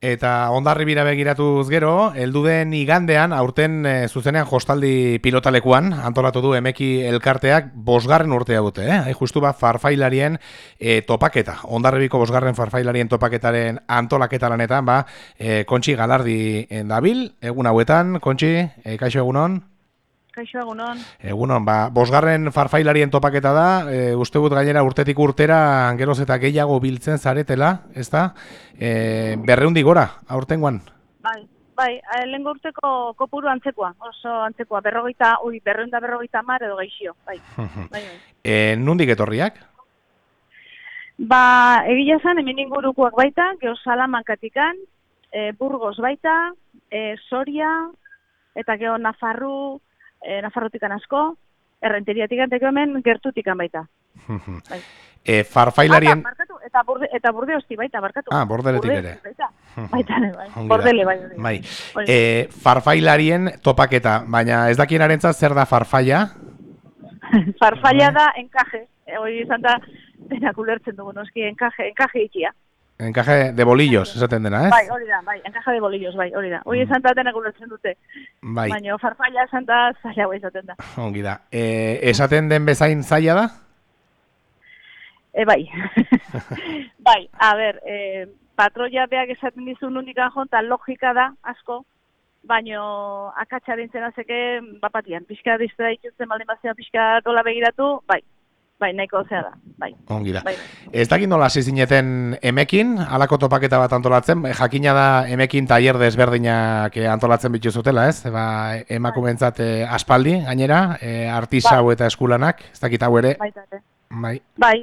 Eta ondarri bira begiratuz gero, heldu den igandean, aurten e, zuzenean jostaldi pilotalekuan, antolatu du emeki elkarteak bosgarren urtea dute, eh? Hai justu bat farfailarien e, topaketa. Ondarribiko bosgarren farfailarien topaketaren antolaketa lanetan, ba, e, kontxi galardi dabil, egun hauetan, kontxi, e, kaixo egunon? Kaixo egunon. Egunon, ba, bosgarren farfailarien topaketa da, e, uste gut gainera urtetik urtera geroz eta gehiago biltzen zaretela, ez da? E, berreundi gora, aurtengoan? Bai, bai, lehen urteko kopuru antzekoa, oso antzekoa, berrogeita, ui, berreunda berrogeita mar edo gaixio, bai. bai, bai. E, nundik etorriak? Ba, egila zan, hemen ingurukoak baita, geosalamakatikan, e, Burgos baita, e, Soria, eta geho Nafarru, e, Nafarrotikan asko, errenteriatik anteko hemen gertutikan baita. bai. E, farfailarien... Ah, eta, burde, eta burde hosti baita, barkatu. Ah, bordeletik ere. Baita, baita, bai. Bordele, bai. bai. E, farfailarien topaketa, baina ez dakien arentza zer da farfaia? farfaia da enkaje. Hori izan da, denak ulertzen dugu, noski, enkaje, enkaje ikia. Encaje de bolillos, esaten dena, ez? Bai, hori da, bai, encaje de bolillos, bai, hori da. Hori mm. esan da denak ulertzen dute. Bai. Baina farfalla esan da zaila bai esaten da. Ongi da. E, esaten den bezain zaila da? E, bai. bai, a ber, e, patroia beak esaten dizun unikan jonta logika da, asko, baino akatxaren zena zeke bapatian. Pixka dizte da ikutzen baldin bazia pixka dola begiratu, bai, bai, nahiko zea da, bai. Ongi da. Bai. Ez dakit nola zineten emekin, alako topaketa bat antolatzen, jakina da emekin taier desberdinak eh, antolatzen bitu zutela, ez? Ba, emakumentzat eh, aspaldi, gainera, e, artisau bai. eta eskulanak, ez dakit hau ere. Bai, bai. Bai,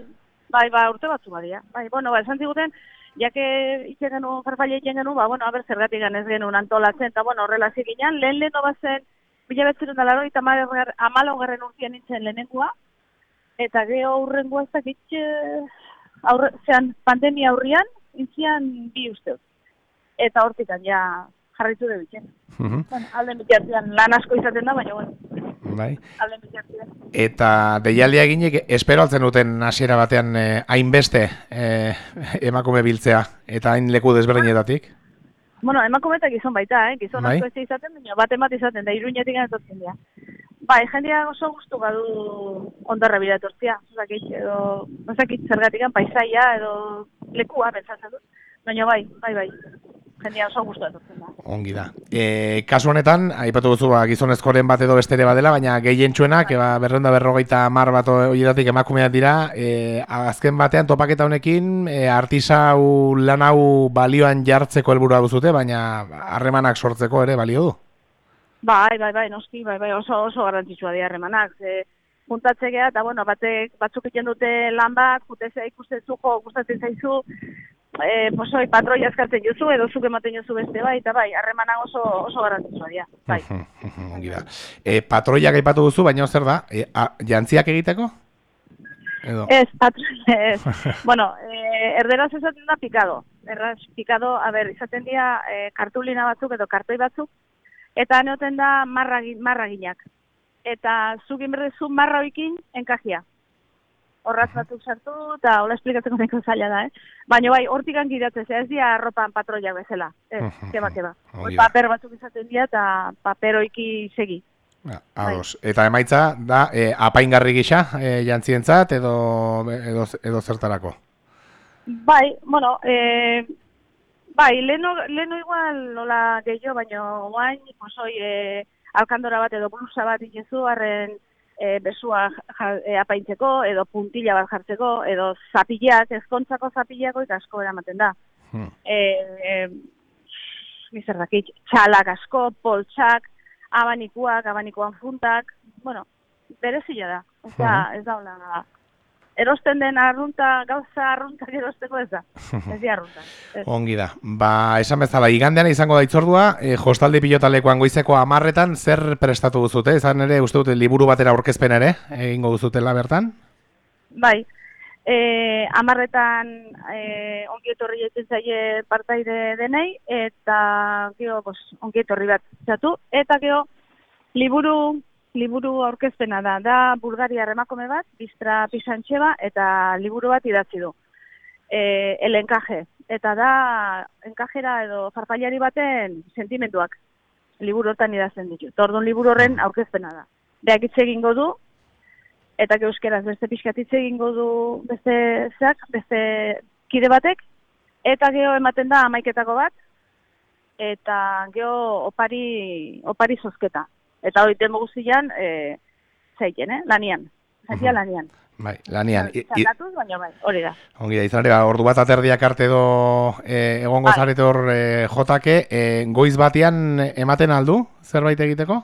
bai, ba, urte batzu badia. Bai, bueno, ba, esan ziguten, jake itxen genu, farfaile itxen genu, ba, bueno, haber zergatik ganez genuen antolatzen, eta, bueno, horrela ziginan, lehen lehen bazen, bila betzerun da laro, eta amalo garren urtien nintzen lehenengua, eta geho aurrengo ez dakit, aurre, zean pandemia aurrian, intzian bi uste. Eta hortikan ja jarritu de bitzen. Uh -huh. bueno, alden lan asko izaten da, baina bueno. Bai. Alden. Eta deialdia eginek, espero altzen duten hasiera batean eh, hainbeste eh, emakume biltzea, eta hain leku desberdinetatik? Bueno, emakume eta gizon baita, eh? gizon bai? asko ez izaten, baina bat emat izaten, da iruñetik enetzen dira. Bai, jendea oso gustu badu ondarra etortzia. Zakit, edo, zakit zergatik paisaia edo lekua pentsatzen dut. Baina bai, bai, bai. Jendea oso gustu etortzen da. Ongi da. E, kasu honetan, aipatu duzu ba, gizonezkoren bat edo bestere badela, baina gehien txuenak, bai. berrenda berrogeita mar bat horietatik emakumeak dira, e, azken batean topaketa honekin, e, artisau lan hau balioan jartzeko helburua duzute, baina harremanak sortzeko ere balio du. Bai, bai, bai, noski, bai, bai, oso, oso garrantzitsua dira harremanak. Ze, puntatze geha, eta bueno, batek, batzuk egiten dute lan bat, jutezea ikusten zuko, gustatzen zaizu, e, posoi, patroi askartzen juzu, edo zuk ematen juzu beste, bai, eta bai, harremanak oso, oso garrantzitsua dira, bai. Ongi da. E, patroiak aipatu duzu, baina zer da, e, a, jantziak egiteko? Edo. Ez, patroi, ez. bueno, e, erderaz esaten da pikado. Erraz, pikado, a ber, izaten dira e, kartulina batzuk edo kartoi batzuk, eta neoten da marragin, marraginak. Eta zugin berdezu marra oikin enkajia. Horraz batzuk sartu, eta hola esplikatzeko neko zaila da, eh? Baina bai, hortik angidatzez, ez dia arropan patroiak bezala. Ez, keba, keba. Paper batzuk izaten dira, eta paper oiki segi. Ados. Bai. Eta emaitza, da, e, apaingarri gisa, e, jantzientzat, edo, edo, edo zertarako? Bai, bueno, e, Bai, leno, leno igual nola gehiago, baina guain, posoi, e, alkandora bat edo blusa bat ikezu, arren e, besua ja, e, apaintzeko, edo puntila bat jartzeko, edo zapillak, ezkontzako zapillako ikasko eramaten da. Hmm. E, e, txalak asko, poltsak, abanikuak, abanikuan funtak, bueno, berezila da. Ez da, hmm. ez da, hola, erosten den arrunta, gauza arrunta erosteko ez da. Ez di arrunta. Ongi da. Ba, esan bezala, igandean izango da itzordua, e, jostaldi pilotalekoan goizeko amarretan, zer prestatu duzute? Ezan ere, uste dute, liburu batera aurkezpen ere, egingo duzutela bertan? Bai, e, amarretan e, ongi etorri etzen zaie partaide denei, eta gio, bos, ongi etorri bat zatu, eta gio, liburu liburu aurkezpena da, da Bulgaria remakome bat, biztra pisantxeba, eta liburu bat idatzi du. e, el enkaje. Eta da, enkajera edo farfailari baten sentimenduak liburu hortan idazten ditu. Tordun liburu horren aurkezpena da. Beak hitz egingo du, eta euskeraz beste pixkat hitz egingo du beste zeak, beste kide batek, eta geho ematen da amaiketako bat, eta geho opari, opari zozketa. Eta hori demo guztian, e, zeiten, eh? lanian. Zaitia lanian. Bai, lanian. I- i- Txandatuz, baina bai, hori da. Ongi da, izan ere, ba, ordu bat aterdiak arte edo e, egongo Bai. zarete hor e, jotake, e, goiz batean ematen aldu, zerbait egiteko?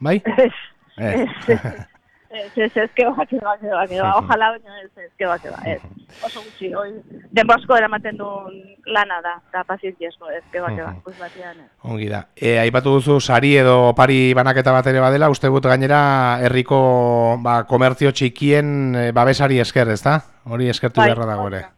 Bai? Ez, Ez. ez, ez, ez, que ba, que ba, que ba, que ba, ojalá, baina ez, ez, que ba, que ba, ez. Oso gutxi, hoi, denbo asko eramaten duen lana da, eta pazientziasko, ez, que ba, que ba, Mhm. pues batean, ez. Ongi da. E, aipatu duzu sari edo opari banaketa bat ere badela, uste gut gainera herriko ba, komertzio txikien e, babesari esker, ezta? Hori eskertu beharra dago hori ere. da.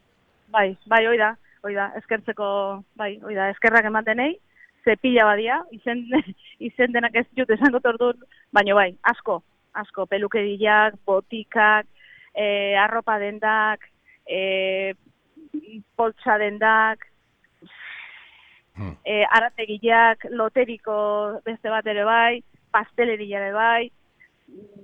Bai, bai, hoi da, hoi da, eskertzeko, bai, hoi da, eskerrak ematenei, ze pila badia, izen, izen denak ez dut esango tordun, baina bai, asko, asko, pelukeriak, botikak, e, arropa dendak, e, poltsa dendak, Hmm. e, arategiak, loteriko beste bat ere bai, pasteleria ere bai,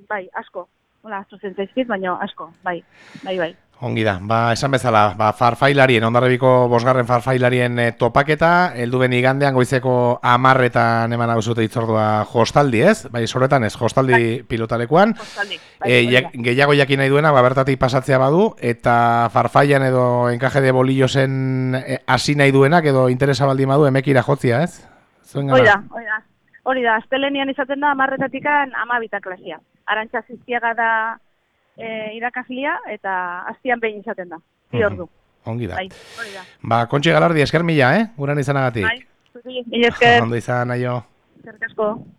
bai, asko. Hola, astu zentzaizkit, baina asko, bai, bai, bai. Ongi da, ba, esan bezala, ba, farfailarien, ondarrebiko bosgarren farfailarien e, topaketa, heldu ben igandean goizeko amarretan eman hau zute itzordua jostaldi, ez? Bai, soretan ez, jostaldi pilotalekuan. Kostaldi, E, bai, jak, da. gehiago jakin nahi duena, ba, bertatik pasatzea badu, eta farfaian edo enkaje de bolillosen e, hasi nahi duenak edo interesa baldin badu emekira jotzia, ez? Zuen Hori da, hori da. Hori da, astelenian izaten da amarretatikan amabita klasia. Arantxa ziztiaga da e, irakaslia eta aztian behin izaten da. Bi Mhm. ordu. Ongi da. Bai, hori da. Ba, kontxe galardi esker mila, eh? Guran izanagatik. Bai, mila esker, Ondo izan, aio. eskerrik asko.